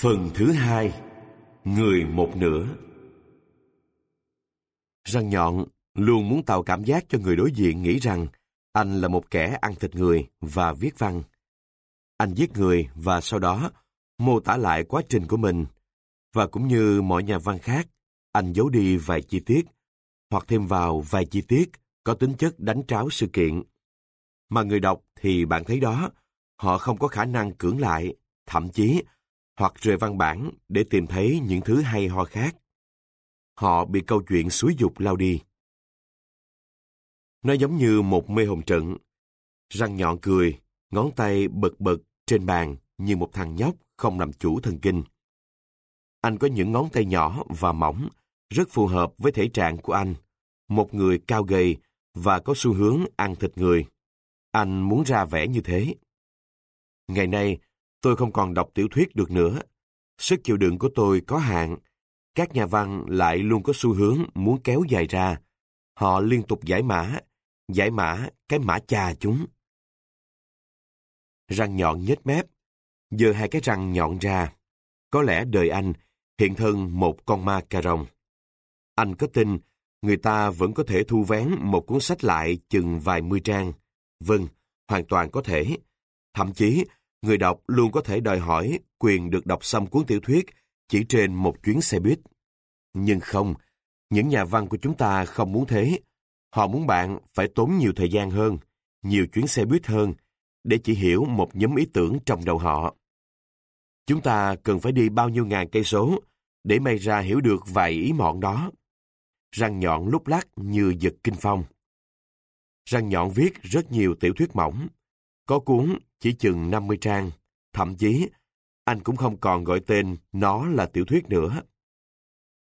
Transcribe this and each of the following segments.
Phần thứ hai Người một nửa Răng nhọn luôn muốn tạo cảm giác cho người đối diện nghĩ rằng anh là một kẻ ăn thịt người và viết văn. Anh giết người và sau đó mô tả lại quá trình của mình. Và cũng như mọi nhà văn khác, anh giấu đi vài chi tiết hoặc thêm vào vài chi tiết có tính chất đánh tráo sự kiện. Mà người đọc thì bạn thấy đó, họ không có khả năng cưỡng lại, thậm chí hoặc rời văn bản để tìm thấy những thứ hay ho khác. Họ bị câu chuyện suối dục lao đi. Nó giống như một mê hồn trận. Răng nhọn cười, ngón tay bật bật trên bàn như một thằng nhóc không làm chủ thần kinh. Anh có những ngón tay nhỏ và mỏng, rất phù hợp với thể trạng của anh. Một người cao gầy và có xu hướng ăn thịt người. Anh muốn ra vẻ như thế. Ngày nay, tôi không còn đọc tiểu thuyết được nữa. Sức chịu đựng của tôi có hạn. Các nhà văn lại luôn có xu hướng muốn kéo dài ra. Họ liên tục giải mã, giải mã cái mã chà chúng. Răng nhọn nhếch mép, giờ hai cái răng nhọn ra. Có lẽ đời anh hiện thân một con ma cà rồng. Anh có tin người ta vẫn có thể thu vén một cuốn sách lại chừng vài mươi trang. Vâng, hoàn toàn có thể. Thậm chí, người đọc luôn có thể đòi hỏi quyền được đọc xong cuốn tiểu thuyết chỉ trên một chuyến xe buýt. Nhưng không, những nhà văn của chúng ta không muốn thế. Họ muốn bạn phải tốn nhiều thời gian hơn, nhiều chuyến xe buýt hơn, để chỉ hiểu một nhóm ý tưởng trong đầu họ. Chúng ta cần phải đi bao nhiêu ngàn cây số để may ra hiểu được vài ý mọn đó. Răng nhọn lúc lắc như giật kinh phong. Răng nhọn viết rất nhiều tiểu thuyết mỏng. Có cuốn chỉ chừng 50 trang. Thậm chí, anh cũng không còn gọi tên nó là tiểu thuyết nữa.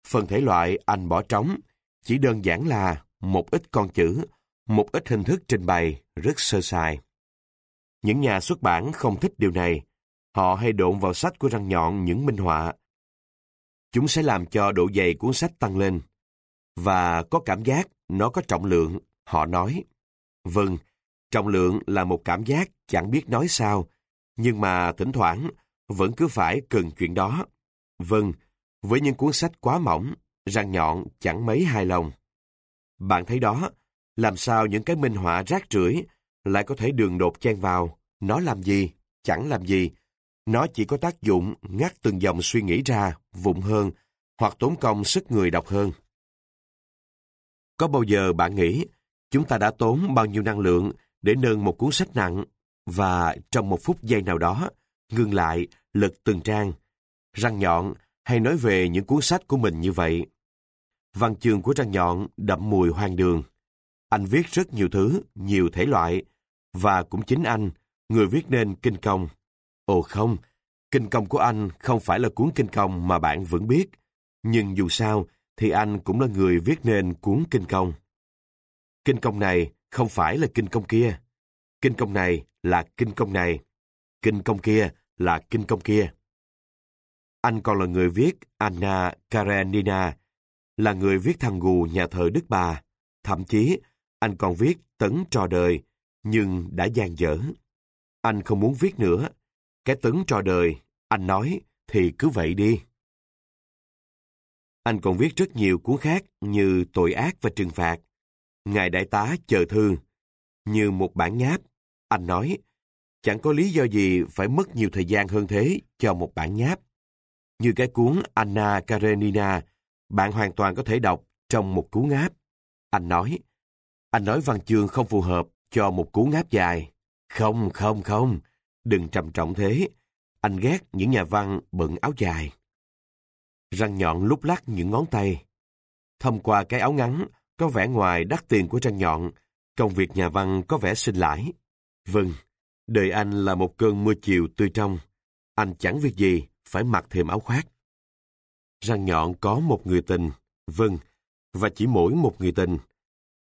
Phần thể loại anh bỏ trống chỉ đơn giản là một ít con chữ, một ít hình thức trình bày rất sơ sài. Những nhà xuất bản không thích điều này. Họ hay độn vào sách của răng nhọn những minh họa. Chúng sẽ làm cho độ dày cuốn sách tăng lên. Và có cảm giác nó có trọng lượng, họ nói. Vâng, trọng lượng là một cảm giác chẳng biết nói sao, nhưng mà thỉnh thoảng vẫn cứ phải cần chuyện đó. Vâng, với những cuốn sách quá mỏng, răng nhọn chẳng mấy hài lòng. Bạn thấy đó, làm sao những cái minh họa rác rưởi lại có thể đường đột chen vào. Nó làm gì? Chẳng làm gì. Nó chỉ có tác dụng ngắt từng dòng suy nghĩ ra, vụng hơn, hoặc tốn công sức người đọc hơn. Có bao giờ bạn nghĩ chúng ta đã tốn bao nhiêu năng lượng để nâng một cuốn sách nặng và trong một phút giây nào đó ngừng lại lật từng trang, răng nhọn hay nói về những cuốn sách của mình như vậy. Văn chương của răng nhọn đậm mùi hoang đường. Anh viết rất nhiều thứ, nhiều thể loại, và cũng chính anh, người viết nên kinh công. Ồ không, kinh công của anh không phải là cuốn kinh công mà bạn vẫn biết, nhưng dù sao thì anh cũng là người viết nên cuốn kinh công. Kinh công này không phải là kinh công kia. Kinh công này là kinh công này. Kinh công kia là kinh công kia. Anh còn là người viết Anna Karenina, là người viết thằng gù nhà thờ Đức Bà. Thậm chí, anh còn viết Tấn trò đời, nhưng đã gian dở. Anh không muốn viết nữa. Cái Tấn trò đời, anh nói, thì cứ vậy đi. Anh còn viết rất nhiều cuốn khác như Tội ác và trừng phạt, Ngài Đại tá chờ thư. Như một bản nháp, anh nói, chẳng có lý do gì phải mất nhiều thời gian hơn thế cho một bản nháp. Như cái cuốn Anna Karenina, bạn hoàn toàn có thể đọc trong một cú ngáp. Anh nói, anh nói văn chương không phù hợp cho một cú ngáp dài. Không, không, không, đừng trầm trọng thế. Anh ghét những nhà văn bận áo dài. Răng nhọn lúc lắc những ngón tay. Thông qua cái áo ngắn, có vẻ ngoài đắt tiền của răng nhọn, công việc nhà văn có vẻ sinh lãi. Vâng, đời anh là một cơn mưa chiều tươi trong. Anh chẳng việc gì, phải mặc thêm áo khoác. Răng nhọn có một người tình, vâng, và chỉ mỗi một người tình.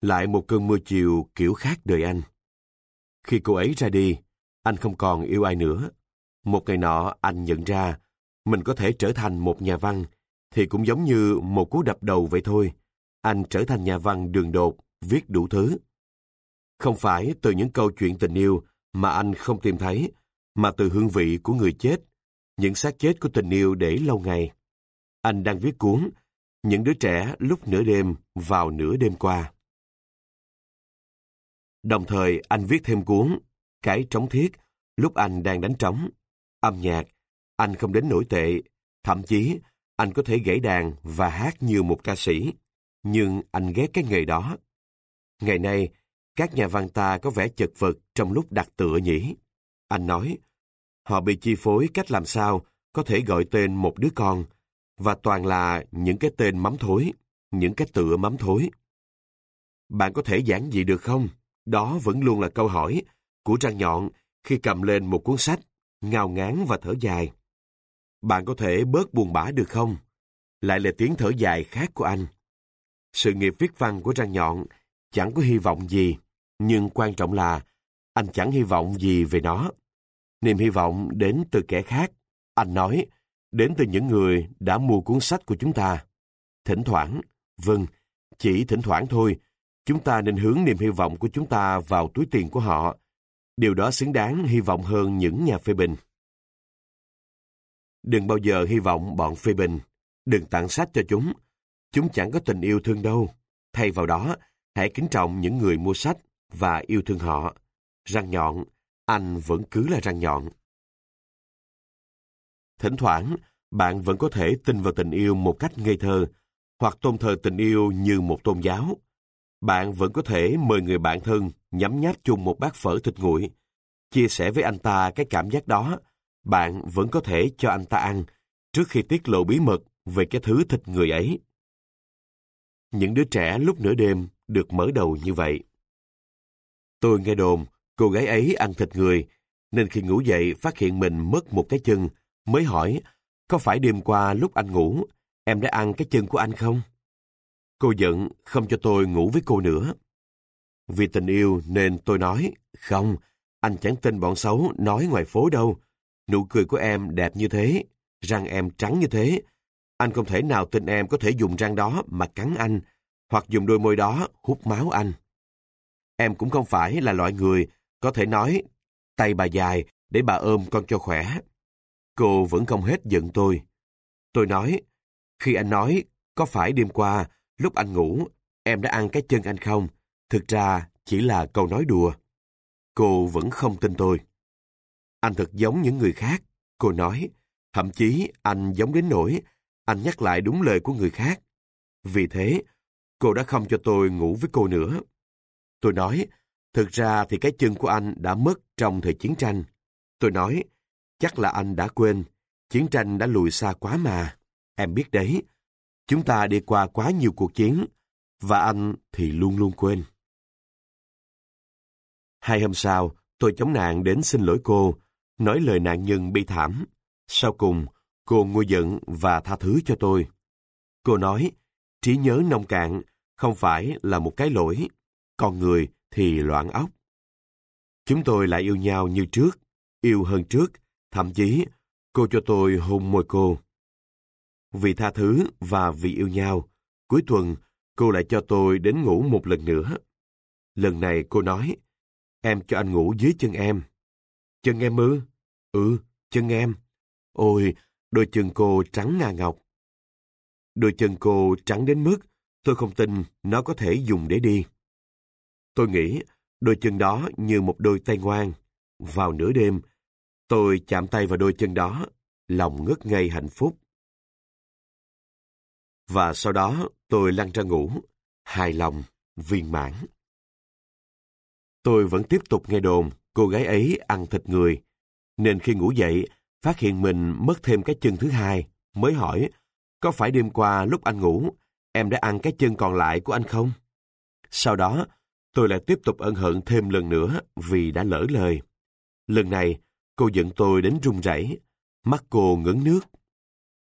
Lại một cơn mưa chiều kiểu khác đời anh. Khi cô ấy ra đi, anh không còn yêu ai nữa. Một ngày nọ anh nhận ra mình có thể trở thành một nhà văn, thì cũng giống như một cú đập đầu vậy thôi. Anh trở thành nhà văn đường đột, viết đủ thứ. Không phải từ những câu chuyện tình yêu mà anh không tìm thấy, mà từ hương vị của người chết. những xác chết của tình yêu để lâu ngày. Anh đang viết cuốn Những đứa trẻ lúc nửa đêm vào nửa đêm qua. Đồng thời anh viết thêm cuốn Cái trống thiết lúc anh đang đánh trống. Âm nhạc, anh không đến nổi tệ, thậm chí anh có thể gãy đàn và hát như một ca sĩ. Nhưng anh ghét cái nghề đó. Ngày nay, các nhà văn ta có vẻ chật vật trong lúc đặt tựa nhỉ. Anh nói, họ bị chi phối cách làm sao có thể gọi tên một đứa con, và toàn là những cái tên mắm thối, những cái tựa mắm thối. Bạn có thể giảng gì được không? Đó vẫn luôn là câu hỏi của Trang Nhọn khi cầm lên một cuốn sách, ngào ngán và thở dài. Bạn có thể bớt buồn bã được không? Lại là tiếng thở dài khác của anh. Sự nghiệp viết văn của Trang Nhọn chẳng có hy vọng gì, nhưng quan trọng là anh chẳng hy vọng gì về nó. Niềm hy vọng đến từ kẻ khác. Anh nói, đến từ những người đã mua cuốn sách của chúng ta. Thỉnh thoảng, vâng, chỉ thỉnh thoảng thôi, chúng ta nên hướng niềm hy vọng của chúng ta vào túi tiền của họ. Điều đó xứng đáng hy vọng hơn những nhà phê bình. Đừng bao giờ hy vọng bọn phê bình. Đừng tặng sách cho chúng. Chúng chẳng có tình yêu thương đâu. Thay vào đó, hãy kính trọng những người mua sách và yêu thương họ. Răng nhọn, anh vẫn cứ là răng nhọn. Thỉnh thoảng, bạn vẫn có thể tin vào tình yêu một cách ngây thơ, hoặc tôn thờ tình yêu như một tôn giáo. Bạn vẫn có thể mời người bạn thân nhắm nháp chung một bát phở thịt nguội, chia sẻ với anh ta cái cảm giác đó. Bạn vẫn có thể cho anh ta ăn trước khi tiết lộ bí mật về cái thứ thịt người ấy. Những đứa trẻ lúc nửa đêm được mở đầu như vậy. Tôi nghe đồn cô gái ấy ăn thịt người, nên khi ngủ dậy phát hiện mình mất một cái chân, mới hỏi, có phải đêm qua lúc anh ngủ, em đã ăn cái chân của anh không? Cô giận không cho tôi ngủ với cô nữa. Vì tình yêu nên tôi nói, không, anh chẳng tin bọn xấu nói ngoài phố đâu. Nụ cười của em đẹp như thế, răng em trắng như thế. Anh không thể nào tin em có thể dùng răng đó mà cắn anh, hoặc dùng đôi môi đó hút máu anh. Em cũng không phải là loại người có thể nói tay bà dài để bà ôm con cho khỏe. Cô vẫn không hết giận tôi. Tôi nói, khi anh nói, có phải đêm qua, lúc anh ngủ, em đã ăn cái chân anh không? Thực ra, chỉ là câu nói đùa. Cô vẫn không tin tôi. Anh thật giống những người khác, cô nói. Thậm chí anh giống đến nỗi anh nhắc lại đúng lời của người khác. Vì thế, cô đã không cho tôi ngủ với cô nữa. Tôi nói, thực ra thì cái chân của anh đã mất trong thời chiến tranh. Tôi nói, chắc là anh đã quên, chiến tranh đã lùi xa quá mà. Em biết đấy, chúng ta đi qua quá nhiều cuộc chiến, và anh thì luôn luôn quên. Hai hôm sau, tôi chống nạn đến xin lỗi cô, nói lời nạn nhân bi thảm. Sau cùng, cô nguôi giận và tha thứ cho tôi. Cô nói, trí nhớ nông cạn không phải là một cái lỗi, con người thì loạn óc. Chúng tôi lại yêu nhau như trước, yêu hơn trước, thậm chí cô cho tôi hôn môi cô. Vì tha thứ và vì yêu nhau, cuối tuần cô lại cho tôi đến ngủ một lần nữa. Lần này cô nói, em cho anh ngủ dưới chân em. Chân em ư? Ừ, chân em. Ôi, đôi chân cô trắng ngà ngọc. Đôi chân cô trắng đến mức tôi không tin nó có thể dùng để đi. Tôi nghĩ đôi chân đó như một đôi tay ngoan. Vào nửa đêm, tôi chạm tay vào đôi chân đó, lòng ngất ngây hạnh phúc. Và sau đó tôi lăn ra ngủ, hài lòng, viên mãn. Tôi vẫn tiếp tục nghe đồn cô gái ấy ăn thịt người, nên khi ngủ dậy, phát hiện mình mất thêm cái chân thứ hai, mới hỏi, có phải đêm qua lúc anh ngủ, em đã ăn cái chân còn lại của anh không? Sau đó, tôi lại tiếp tục ân hận thêm lần nữa vì đã lỡ lời. Lần này, cô giận tôi đến run rẩy, mắt cô ngấn nước.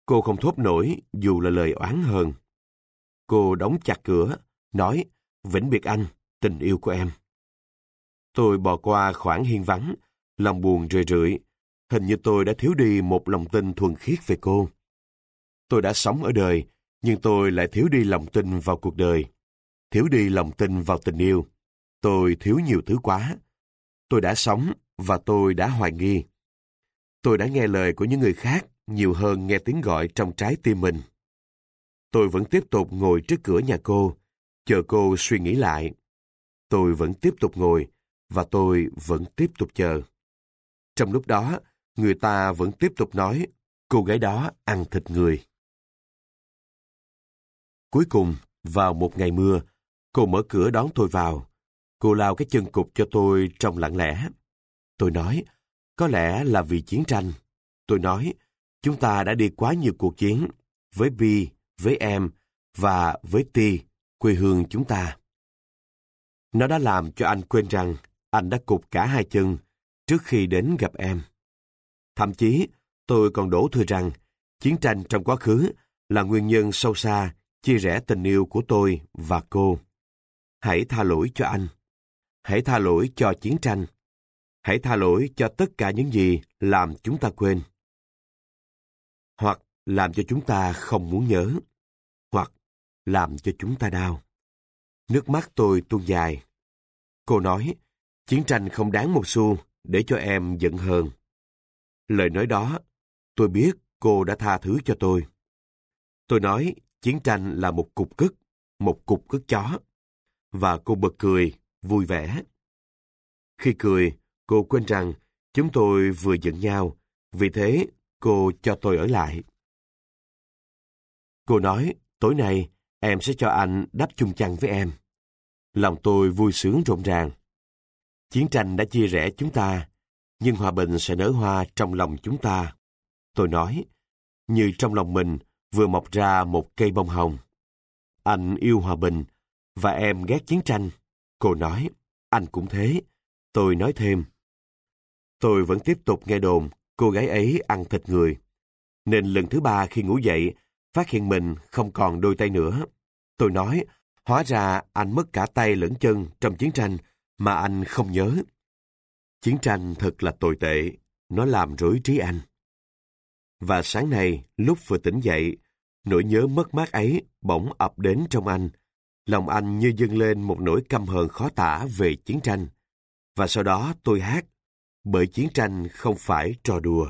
Cô không thốt nổi dù là lời oán hờn. Cô đóng chặt cửa, nói, vĩnh biệt anh, tình yêu của em. Tôi bò qua khoảng hiên vắng, lòng buồn rười rượi. Hình như tôi đã thiếu đi một lòng tin thuần khiết về cô. Tôi đã sống ở đời, nhưng tôi lại thiếu đi lòng tin vào cuộc đời. Thiếu đi lòng tin vào tình yêu. Tôi thiếu nhiều thứ quá. Tôi đã sống và tôi đã hoài nghi. Tôi đã nghe lời của những người khác nhiều hơn nghe tiếng gọi trong trái tim mình. Tôi vẫn tiếp tục ngồi trước cửa nhà cô, chờ cô suy nghĩ lại. Tôi vẫn tiếp tục ngồi, và tôi vẫn tiếp tục chờ. Trong lúc đó, người ta vẫn tiếp tục nói, cô gái đó ăn thịt người. Cuối cùng, vào một ngày mưa, cô mở cửa đón tôi vào. Cô lao cái chân cục cho tôi trong lặng lẽ. Tôi nói, có lẽ là vì chiến tranh. Tôi nói, chúng ta đã đi quá nhiều cuộc chiến, với Bi, với em, và với Ti, quê hương chúng ta. Nó đã làm cho anh quên rằng anh đã cục cả hai chân trước khi đến gặp em. Thậm chí, tôi còn đổ thừa rằng chiến tranh trong quá khứ là nguyên nhân sâu xa chia rẽ tình yêu của tôi và cô. Hãy tha lỗi cho anh. Hãy tha lỗi cho chiến tranh. Hãy tha lỗi cho tất cả những gì làm chúng ta quên. Hoặc làm cho chúng ta không muốn nhớ. Hoặc làm cho chúng ta đau. Nước mắt tôi tuôn dài. Cô nói, chiến tranh không đáng một xu để cho em giận hờn. Lời nói đó, tôi biết cô đã tha thứ cho tôi. Tôi nói chiến tranh là một cục cức, một cục cức chó. Và cô bật cười, vui vẻ. Khi cười, cô quên rằng chúng tôi vừa giận nhau, vì thế cô cho tôi ở lại. Cô nói, tối nay em sẽ cho anh đắp chung chăn với em. Lòng tôi vui sướng rộn ràng. Chiến tranh đã chia rẽ chúng ta, nhưng hòa bình sẽ nở hoa trong lòng chúng ta. Tôi nói, như trong lòng mình vừa mọc ra một cây bông hồng. Anh yêu hòa bình, và em ghét chiến tranh. Cô nói, anh cũng thế. Tôi nói thêm. Tôi vẫn tiếp tục nghe đồn cô gái ấy ăn thịt người. Nên lần thứ ba khi ngủ dậy, phát hiện mình không còn đôi tay nữa. Tôi nói, hóa ra anh mất cả tay lẫn chân trong chiến tranh mà anh không nhớ. Chiến tranh thật là tồi tệ, nó làm rối trí anh. Và sáng nay, lúc vừa tỉnh dậy, nỗi nhớ mất mát ấy bỗng ập đến trong anh. Lòng anh như dâng lên một nỗi căm hờn khó tả về chiến tranh. Và sau đó tôi hát, bởi chiến tranh không phải trò đùa.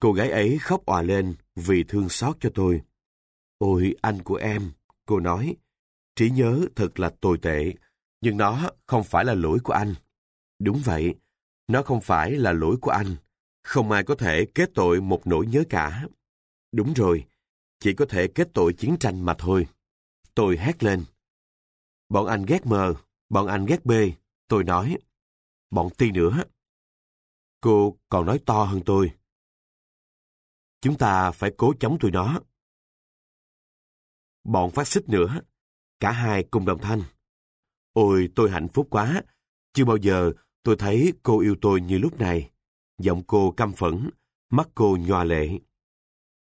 Cô gái ấy khóc òa lên vì thương xót cho tôi. Ôi anh của em, cô nói, trí nhớ thật là tồi tệ, nhưng nó không phải là lỗi của anh. Đúng vậy, nó không phải là lỗi của anh. Không ai có thể kết tội một nỗi nhớ cả. Đúng rồi, chỉ có thể kết tội chiến tranh mà thôi. Tôi hét lên. Bọn anh ghét M, bọn anh ghét B. Tôi nói. Bọn Ti nữa. Cô còn nói to hơn tôi. Chúng ta phải cố chống tụi nó. Bọn phát xích nữa. Cả hai cùng đồng thanh. Ôi, tôi hạnh phúc quá. Chưa bao giờ tôi thấy cô yêu tôi như lúc này. Giọng cô căm phẫn, mắt cô nhòa lệ.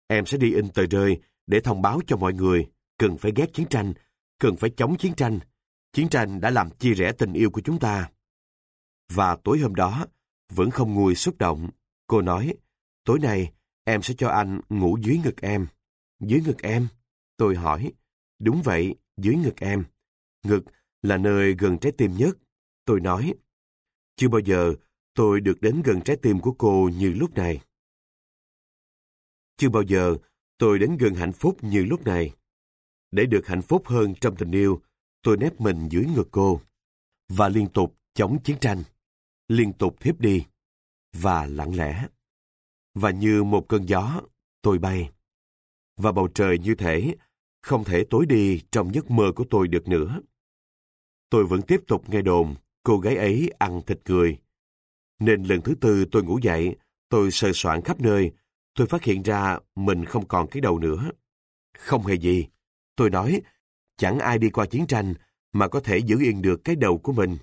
Em sẽ đi in tờ rơi để thông báo cho mọi người cần phải ghét chiến tranh, cần phải chống chiến tranh. Chiến tranh đã làm chia rẽ tình yêu của chúng ta. Và tối hôm đó, vẫn không nguôi xúc động, cô nói, tối nay em sẽ cho anh ngủ dưới ngực em. Dưới ngực em? Tôi hỏi, đúng vậy, dưới ngực em. Ngực là nơi gần trái tim nhất. Tôi nói, chưa bao giờ tôi được đến gần trái tim của cô như lúc này. Chưa bao giờ tôi đến gần hạnh phúc như lúc này. Để được hạnh phúc hơn trong tình yêu, tôi nép mình dưới ngực cô và liên tục chống chiến tranh, liên tục thiếp đi và lặng lẽ. Và như một cơn gió, tôi bay. Và bầu trời như thể không thể tối đi trong giấc mơ của tôi được nữa. Tôi vẫn tiếp tục nghe đồn cô gái ấy ăn thịt người. Nên lần thứ tư tôi ngủ dậy, tôi sờ soạn khắp nơi, tôi phát hiện ra mình không còn cái đầu nữa. Không hề gì. Tôi nói, chẳng ai đi qua chiến tranh mà có thể giữ yên được cái đầu của mình.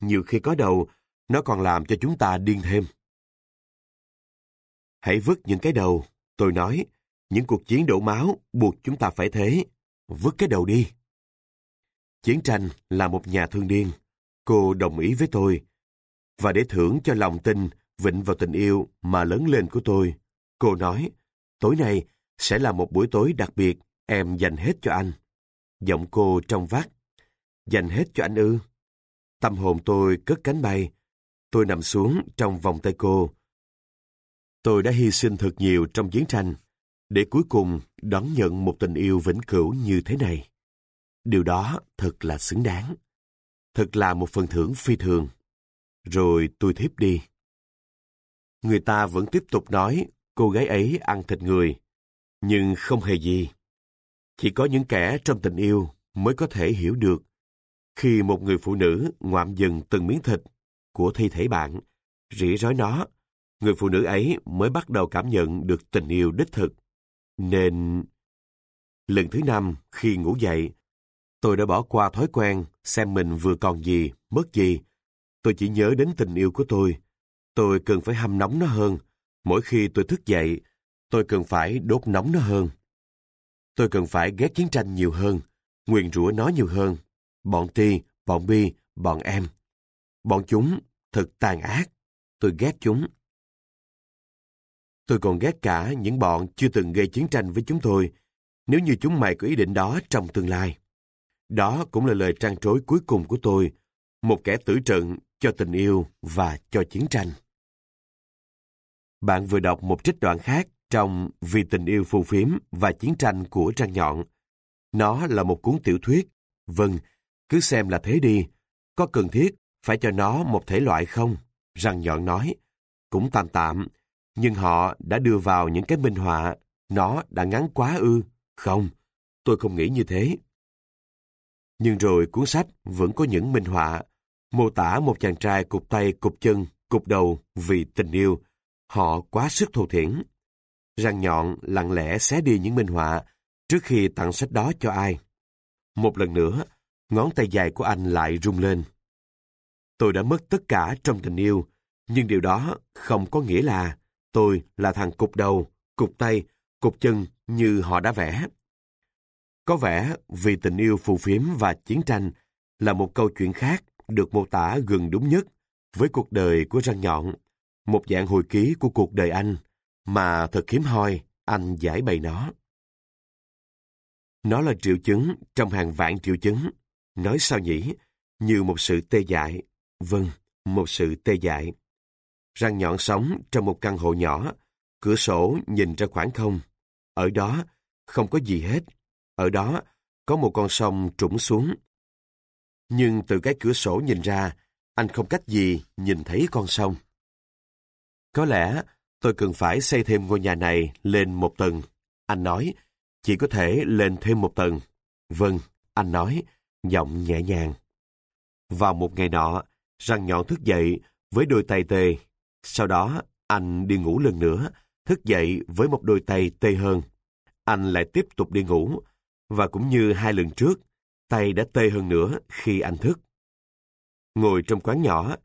Nhiều khi có đầu, nó còn làm cho chúng ta điên thêm. Hãy vứt những cái đầu, tôi nói, những cuộc chiến đổ máu buộc chúng ta phải thế. Vứt cái đầu đi. Chiến tranh là một nhà thương điên. Cô đồng ý với tôi. Và để thưởng cho lòng tin, vịnh vào tình yêu mà lớn lên của tôi, cô nói, tối nay sẽ là một buổi tối đặc biệt, em dành hết cho anh. Giọng cô trong vắt, dành hết cho anh ư. Tâm hồn tôi cất cánh bay. Tôi nằm xuống trong vòng tay cô. Tôi đã hy sinh thật nhiều trong chiến tranh, để cuối cùng đón nhận một tình yêu vĩnh cửu như thế này. Điều đó thật là xứng đáng. Thật là một phần thưởng phi thường. Rồi tôi thiếp đi. Người ta vẫn tiếp tục nói cô gái ấy ăn thịt người, nhưng không hề gì. Chỉ có những kẻ trong tình yêu mới có thể hiểu được khi một người phụ nữ ngoạm dừng từng miếng thịt của thi thể bạn, rỉ rói nó, người phụ nữ ấy mới bắt đầu cảm nhận được tình yêu đích thực. Nên... Lần thứ năm, khi ngủ dậy, tôi đã bỏ qua thói quen xem mình vừa còn gì, mất gì. Tôi chỉ nhớ đến tình yêu của tôi. Tôi cần phải hâm nóng nó hơn. Mỗi khi tôi thức dậy, tôi cần phải đốt nóng nó hơn. Tôi cần phải ghét chiến tranh nhiều hơn, nguyền rủa nó nhiều hơn. Bọn Ti, bọn Bi, bọn em. Bọn chúng thật tàn ác. Tôi ghét chúng. Tôi còn ghét cả những bọn chưa từng gây chiến tranh với chúng tôi, nếu như chúng mày có ý định đó trong tương lai. Đó cũng là lời trang trối cuối cùng của tôi, một kẻ tử trận cho tình yêu và cho chiến tranh. Bạn vừa đọc một trích đoạn khác trong Vì tình yêu phù phiếm và chiến tranh của Trang Nhọn. Nó là một cuốn tiểu thuyết. Vâng, cứ xem là thế đi. Có cần thiết phải cho nó một thể loại không? Răng Nhọn nói. Cũng tạm tạm, nhưng họ đã đưa vào những cái minh họa. Nó đã ngắn quá ư? Không, tôi không nghĩ như thế. Nhưng rồi cuốn sách vẫn có những minh họa, mô tả một chàng trai cục tay, cục chân, cục đầu vì tình yêu. Họ quá sức thô thiển. Răng nhọn lặng lẽ xé đi những minh họa trước khi tặng sách đó cho ai. Một lần nữa, ngón tay dài của anh lại rung lên. Tôi đã mất tất cả trong tình yêu, nhưng điều đó không có nghĩa là tôi là thằng cục đầu, cục tay, cục chân như họ đã vẽ. Có vẻ vì tình yêu phù phiếm và chiến tranh là một câu chuyện khác được mô tả gần đúng nhất với cuộc đời của răng nhọn, một dạng hồi ký của cuộc đời anh, mà thật hiếm hoi anh giải bày nó. Nó là triệu chứng trong hàng vạn triệu chứng, nói sao nhỉ, như một sự tê dại. Vâng, một sự tê dại. Răng nhọn sống trong một căn hộ nhỏ, cửa sổ nhìn ra khoảng không. Ở đó, không có gì hết. Ở đó, có một con sông trũng xuống. Nhưng từ cái cửa sổ nhìn ra, anh không cách gì nhìn thấy con sông. Có lẽ tôi cần phải xây thêm ngôi nhà này lên một tầng. Anh nói, chỉ có thể lên thêm một tầng. Vâng, anh nói, giọng nhẹ nhàng. Vào một ngày nọ, răng nhọn thức dậy với đôi tay tê. Sau đó, anh đi ngủ lần nữa, thức dậy với một đôi tay tê hơn. Anh lại tiếp tục đi ngủ, và cũng như hai lần trước, tay đã tê hơn nữa khi anh thức. Ngồi trong quán nhỏ,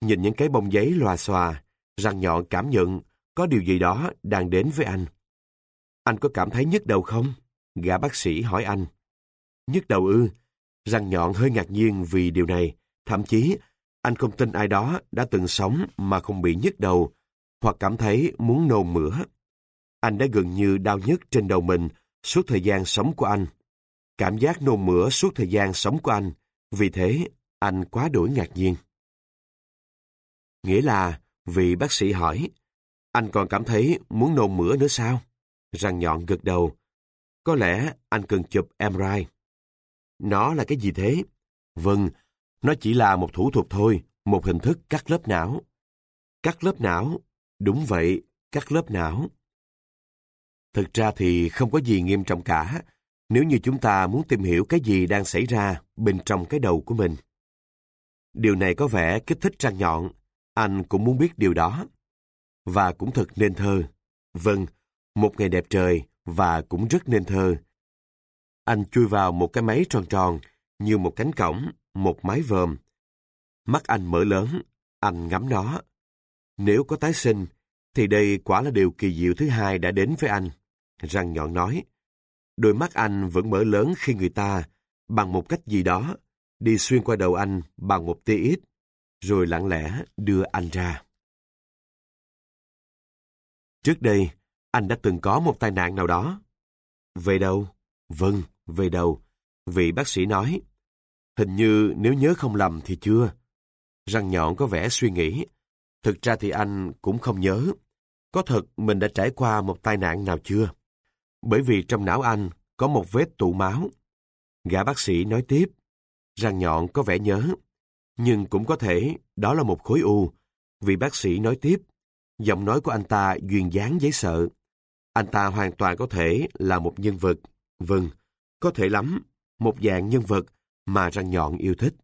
nhìn những cái bông giấy loà xòa, răng nhọn cảm nhận có điều gì đó đang đến với anh. Anh có cảm thấy nhức đầu không? Gã bác sĩ hỏi anh. Nhức đầu ư? Răng nhọn hơi ngạc nhiên vì điều này. Thậm chí, anh không tin ai đó đã từng sống mà không bị nhức đầu hoặc cảm thấy muốn nôn mửa. Anh đã gần như đau nhức trên đầu mình suốt thời gian sống của anh. Cảm giác nôn mửa suốt thời gian sống của anh, vì thế anh quá đổi ngạc nhiên. Nghĩa là, vị bác sĩ hỏi, anh còn cảm thấy muốn nôn mửa nữa sao? Răng nhọn gật đầu. Có lẽ anh cần chụp MRI. Nó là cái gì thế? Vâng, nó chỉ là một thủ thuật thôi, một hình thức cắt lớp não. Cắt lớp não? Đúng vậy, cắt lớp não. Thực ra thì không có gì nghiêm trọng cả, nếu như chúng ta muốn tìm hiểu cái gì đang xảy ra bên trong cái đầu của mình. Điều này có vẻ kích thích răng nhọn, anh cũng muốn biết điều đó. Và cũng thật nên thơ. Vâng, một ngày đẹp trời và cũng rất nên thơ. Anh chui vào một cái máy tròn tròn như một cánh cổng, một mái vòm. Mắt anh mở lớn, anh ngắm nó. Nếu có tái sinh, thì đây quả là điều kỳ diệu thứ hai đã đến với anh. Răng nhọn nói. Đôi mắt anh vẫn mở lớn khi người ta, bằng một cách gì đó, đi xuyên qua đầu anh bằng một tia ít, rồi lặng lẽ đưa anh ra. Trước đây, anh đã từng có một tai nạn nào đó. Về đâu? Vâng, về đâu. Vị bác sĩ nói. Hình như nếu nhớ không lầm thì chưa. Răng nhọn có vẻ suy nghĩ. Thực ra thì anh cũng không nhớ. có thật mình đã trải qua một tai nạn nào chưa? Bởi vì trong não anh có một vết tụ máu. Gã bác sĩ nói tiếp, răng nhọn có vẻ nhớ, nhưng cũng có thể đó là một khối u. Vị bác sĩ nói tiếp, giọng nói của anh ta duyên dáng dễ sợ. Anh ta hoàn toàn có thể là một nhân vật. Vâng, có thể lắm, một dạng nhân vật mà răng nhọn yêu thích.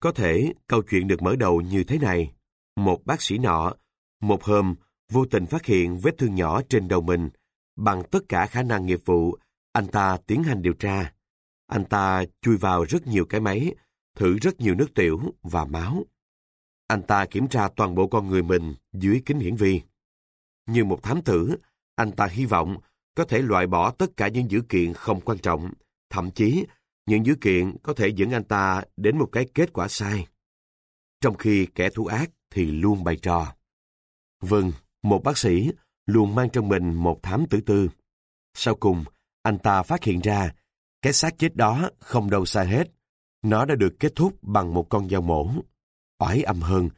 Có thể câu chuyện được mở đầu như thế này. Một bác sĩ nọ, một hôm, vô tình phát hiện vết thương nhỏ trên đầu mình. Bằng tất cả khả năng nghiệp vụ, anh ta tiến hành điều tra. Anh ta chui vào rất nhiều cái máy, thử rất nhiều nước tiểu và máu. Anh ta kiểm tra toàn bộ con người mình dưới kính hiển vi. Như một thám tử, anh ta hy vọng có thể loại bỏ tất cả những dữ kiện không quan trọng, thậm chí những dữ kiện có thể dẫn anh ta đến một cái kết quả sai. Trong khi kẻ thú ác thì luôn bày trò. Vâng, một bác sĩ luôn mang trong mình một thám tử tư. Sau cùng, anh ta phát hiện ra cái xác chết đó không đâu xa hết. Nó đã được kết thúc bằng một con dao mổ. Oải âm hơn,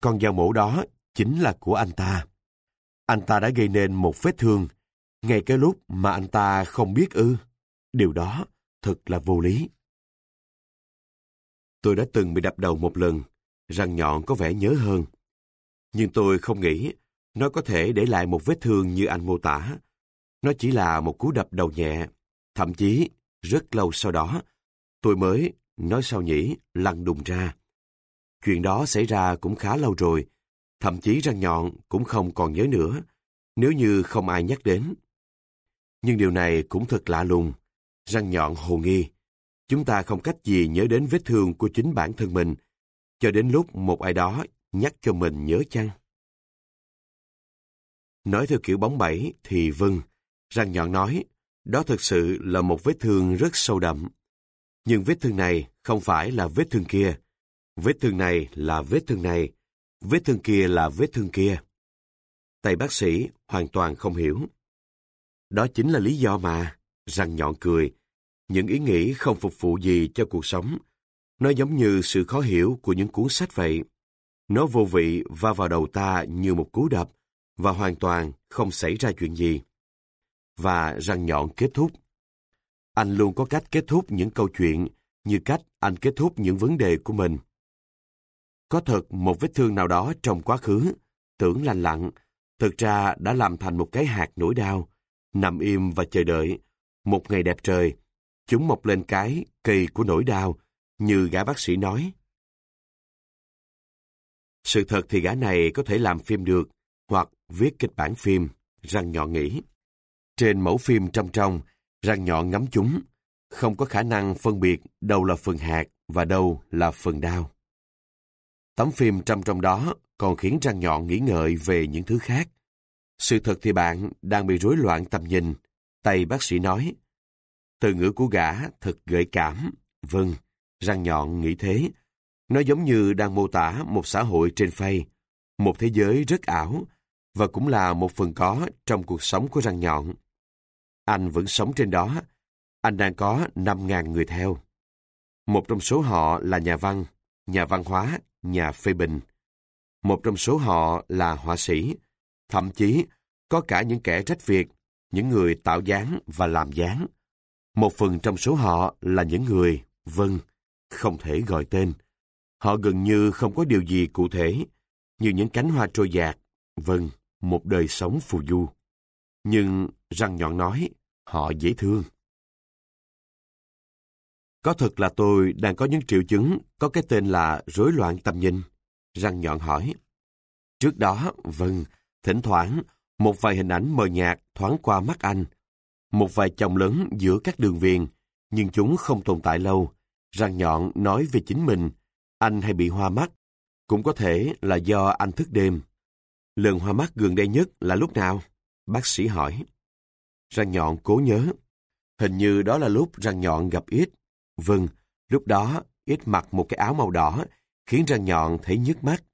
con dao mổ đó chính là của anh ta. Anh ta đã gây nên một vết thương, ngay cái lúc mà anh ta không biết ư. Điều đó thật là vô lý. Tôi đã từng bị đập đầu một lần, răng nhọn có vẻ nhớ hơn. Nhưng tôi không nghĩ nó có thể để lại một vết thương như anh mô tả. Nó chỉ là một cú đập đầu nhẹ, thậm chí rất lâu sau đó, tôi mới, nói sao nhỉ, lăn đùng ra. Chuyện đó xảy ra cũng khá lâu rồi, thậm chí răng nhọn cũng không còn nhớ nữa, nếu như không ai nhắc đến. Nhưng điều này cũng thật lạ lùng, răng nhọn hồ nghi. Chúng ta không cách gì nhớ đến vết thương của chính bản thân mình, cho đến lúc một ai đó nhắc cho mình nhớ chăng? Nói theo kiểu bóng bẩy thì vâng, răng nhọn nói, đó thực sự là một vết thương rất sâu đậm. Nhưng vết thương này không phải là vết thương kia. Vết thương này là vết thương này. Vết thương kia là vết thương kia. Tay bác sĩ hoàn toàn không hiểu. Đó chính là lý do mà, răng nhọn cười. Những ý nghĩ không phục vụ gì cho cuộc sống. Nó giống như sự khó hiểu của những cuốn sách vậy. Nó vô vị va vào đầu ta như một cú đập và hoàn toàn không xảy ra chuyện gì và răng nhọn kết thúc. Anh luôn có cách kết thúc những câu chuyện như cách anh kết thúc những vấn đề của mình. Có thật một vết thương nào đó trong quá khứ, tưởng lành lặng, thực ra đã làm thành một cái hạt nỗi đau, nằm im và chờ đợi. Một ngày đẹp trời, chúng mọc lên cái cây của nỗi đau, như gã bác sĩ nói. Sự thật thì gã này có thể làm phim được, hoặc viết kịch bản phim, răng nhọn nghĩ. Trên mẫu phim trong trong, răng nhọn ngắm chúng, không có khả năng phân biệt đâu là phần hạt và đâu là phần đau. Tấm phim trong trong đó còn khiến răng nhọn nghĩ ngợi về những thứ khác. Sự thật thì bạn đang bị rối loạn tầm nhìn, tay bác sĩ nói. Từ ngữ của gã thật gợi cảm. Vâng, răng nhọn nghĩ thế. Nó giống như đang mô tả một xã hội trên phay, một thế giới rất ảo, và cũng là một phần có trong cuộc sống của răng nhọn. Anh vẫn sống trên đó. Anh đang có 5.000 người theo. Một trong số họ là nhà văn, nhà văn hóa, nhà phê bình. Một trong số họ là họa sĩ. Thậm chí, có cả những kẻ trách việc, những người tạo dáng và làm dáng. Một phần trong số họ là những người, vâng, không thể gọi tên. Họ gần như không có điều gì cụ thể, như những cánh hoa trôi dạt, vâng, một đời sống phù du. Nhưng răng nhọn nói, họ dễ thương. Có thật là tôi đang có những triệu chứng có cái tên là rối loạn tầm nhìn? Răng nhọn hỏi. Trước đó, vâng, thỉnh thoảng, một vài hình ảnh mờ nhạt thoáng qua mắt anh. Một vài chồng lớn giữa các đường viền, nhưng chúng không tồn tại lâu. Răng nhọn nói về chính mình, anh hay bị hoa mắt. Cũng có thể là do anh thức đêm. Lần hoa mắt gần đây nhất là lúc nào? Bác sĩ hỏi. Răng nhọn cố nhớ. Hình như đó là lúc răng nhọn gặp ít. Vâng, lúc đó ít mặc một cái áo màu đỏ, khiến răng nhọn thấy nhức mắt.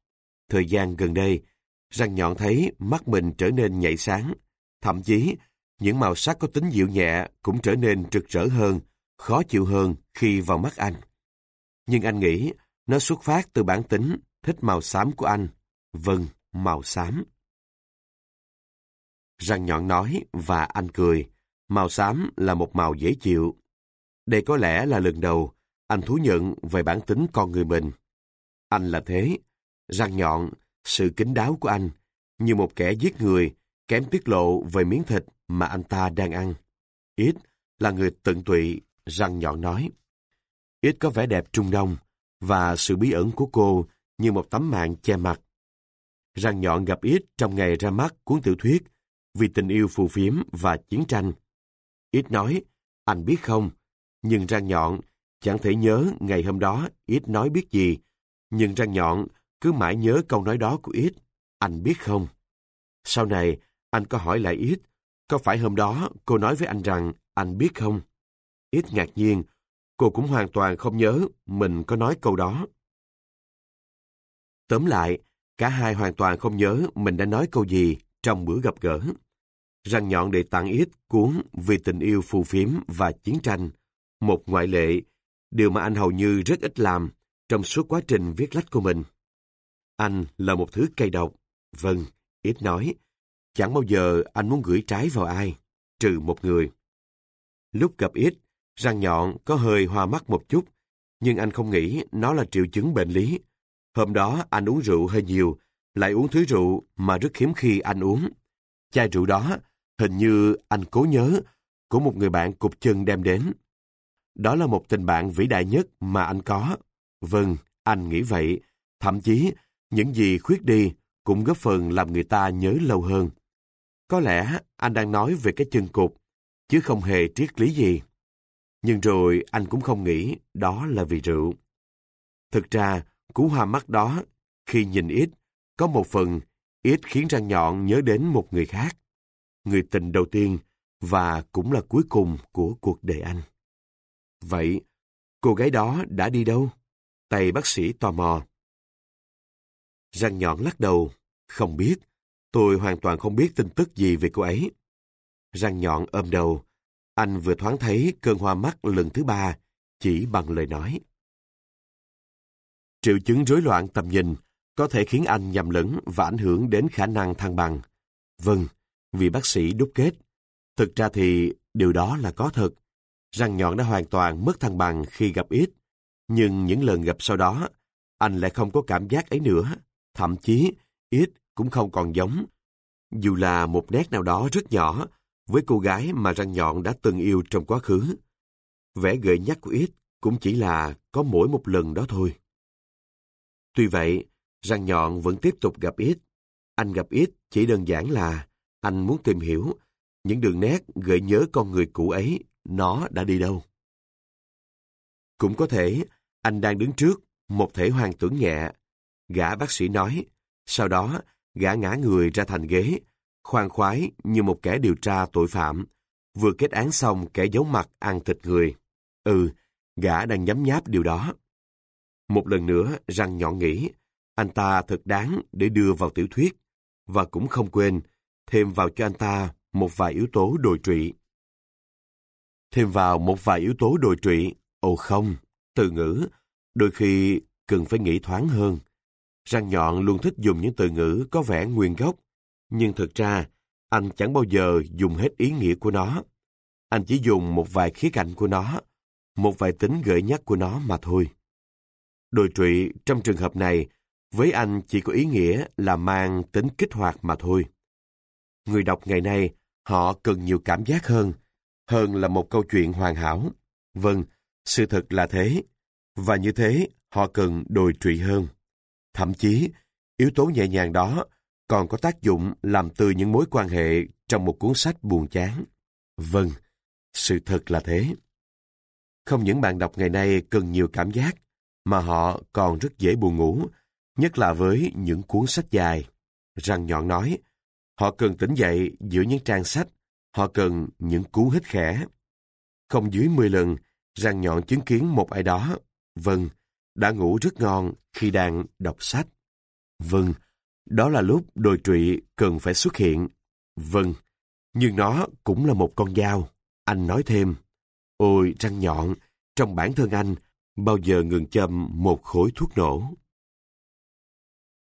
Thời gian gần đây, răng nhọn thấy mắt mình trở nên nhạy sáng. Thậm chí, những màu sắc có tính dịu nhẹ cũng trở nên rực rỡ hơn, khó chịu hơn khi vào mắt anh. Nhưng anh nghĩ nó xuất phát từ bản tính thích màu xám của anh. Vâng, màu xám. Răng nhọn nói và anh cười. Màu xám là một màu dễ chịu. Đây có lẽ là lần đầu anh thú nhận về bản tính con người mình. Anh là thế. Răng nhọn, sự kính đáo của anh, như một kẻ giết người, kém tiết lộ về miếng thịt mà anh ta đang ăn. Ít là người tận tụy, răng nhọn nói. Ít có vẻ đẹp trung đông, và sự bí ẩn của cô như một tấm mạng che mặt. Răng nhọn gặp ít trong ngày ra mắt cuốn tiểu thuyết vì tình yêu phù phiếm và chiến tranh. Ít nói, anh biết không, nhưng răng nhọn chẳng thể nhớ ngày hôm đó ít nói biết gì, nhưng răng nhọn cứ mãi nhớ câu nói đó của ít, anh biết không? Sau này, anh có hỏi lại ít, có phải hôm đó cô nói với anh rằng anh biết không? Ít ngạc nhiên, cô cũng hoàn toàn không nhớ mình có nói câu đó. Tóm lại, cả hai hoàn toàn không nhớ mình đã nói câu gì trong bữa gặp gỡ. Răng nhọn để tặng ít cuốn Vì tình yêu phù phiếm và chiến tranh, một ngoại lệ, điều mà anh hầu như rất ít làm trong suốt quá trình viết lách của mình. Anh là một thứ cây độc. Vâng, ít nói. Chẳng bao giờ anh muốn gửi trái vào ai, trừ một người. Lúc gặp ít, răng nhọn có hơi hoa mắt một chút, nhưng anh không nghĩ nó là triệu chứng bệnh lý. Hôm đó anh uống rượu hơi nhiều, lại uống thứ rượu mà rất hiếm khi anh uống. Chai rượu đó, hình như anh cố nhớ, của một người bạn cục chân đem đến. Đó là một tình bạn vĩ đại nhất mà anh có. Vâng, anh nghĩ vậy. Thậm chí, những gì khuyết đi cũng góp phần làm người ta nhớ lâu hơn. Có lẽ anh đang nói về cái chân cục, chứ không hề triết lý gì. Nhưng rồi anh cũng không nghĩ đó là vì rượu. Thực ra, cú hoa mắt đó, khi nhìn ít, có một phần ít khiến răng nhọn nhớ đến một người khác. Người tình đầu tiên và cũng là cuối cùng của cuộc đời anh. Vậy, cô gái đó đã đi đâu? Tay bác sĩ tò mò. Răng nhọn lắc đầu. Không biết. Tôi hoàn toàn không biết tin tức gì về cô ấy. Răng nhọn ôm đầu. Anh vừa thoáng thấy cơn hoa mắt lần thứ ba, chỉ bằng lời nói. Triệu chứng rối loạn tầm nhìn có thể khiến anh nhầm lẫn và ảnh hưởng đến khả năng thăng bằng. Vâng, vị bác sĩ đúc kết. Thực ra thì điều đó là có thật. Răng nhọn đã hoàn toàn mất thăng bằng khi gặp ít. Nhưng những lần gặp sau đó, anh lại không có cảm giác ấy nữa. Thậm chí, ít cũng không còn giống. Dù là một nét nào đó rất nhỏ với cô gái mà răng nhọn đã từng yêu trong quá khứ. Vẻ gợi nhắc của ít cũng chỉ là có mỗi một lần đó thôi. Tuy vậy, răng nhọn vẫn tiếp tục gặp ít. Anh gặp ít chỉ đơn giản là anh muốn tìm hiểu những đường nét gợi nhớ con người cũ ấy, nó đã đi đâu. Cũng có thể anh đang đứng trước một thể hoàng tưởng nhẹ. Gã bác sĩ nói, sau đó gã ngã người ra thành ghế, khoan khoái như một kẻ điều tra tội phạm, vừa kết án xong kẻ giấu mặt ăn thịt người. Ừ, gã đang nhấm nháp điều đó. Một lần nữa, răng nhọn nghĩ, anh ta thật đáng để đưa vào tiểu thuyết, và cũng không quên thêm vào cho anh ta một vài yếu tố đồi trụy. Thêm vào một vài yếu tố đồi trụy, ồ không, từ ngữ, đôi khi cần phải nghĩ thoáng hơn. Răng nhọn luôn thích dùng những từ ngữ có vẻ nguyên gốc, nhưng thực ra anh chẳng bao giờ dùng hết ý nghĩa của nó. Anh chỉ dùng một vài khía cạnh của nó, một vài tính gợi nhắc của nó mà thôi. Đồi trụy trong trường hợp này, với anh chỉ có ý nghĩa là mang tính kích hoạt mà thôi. Người đọc ngày nay, họ cần nhiều cảm giác hơn, hơn là một câu chuyện hoàn hảo. Vâng, sự thật là thế. Và như thế, họ cần đồi trụy hơn. Thậm chí, yếu tố nhẹ nhàng đó còn có tác dụng làm từ những mối quan hệ trong một cuốn sách buồn chán. Vâng, sự thật là thế. Không những bạn đọc ngày nay cần nhiều cảm giác, mà họ còn rất dễ buồn ngủ, nhất là với những cuốn sách dài. Răng nhọn nói, họ cần tỉnh dậy giữa những trang sách, họ cần những cú hít khẽ. Không dưới 10 lần, răng nhọn chứng kiến một ai đó, vâng, đã ngủ rất ngon khi đang đọc sách. Vâng, đó là lúc đồi trụy cần phải xuất hiện. Vâng, nhưng nó cũng là một con dao. Anh nói thêm, ôi răng nhọn, trong bản thân anh, bao giờ ngừng châm một khối thuốc nổ.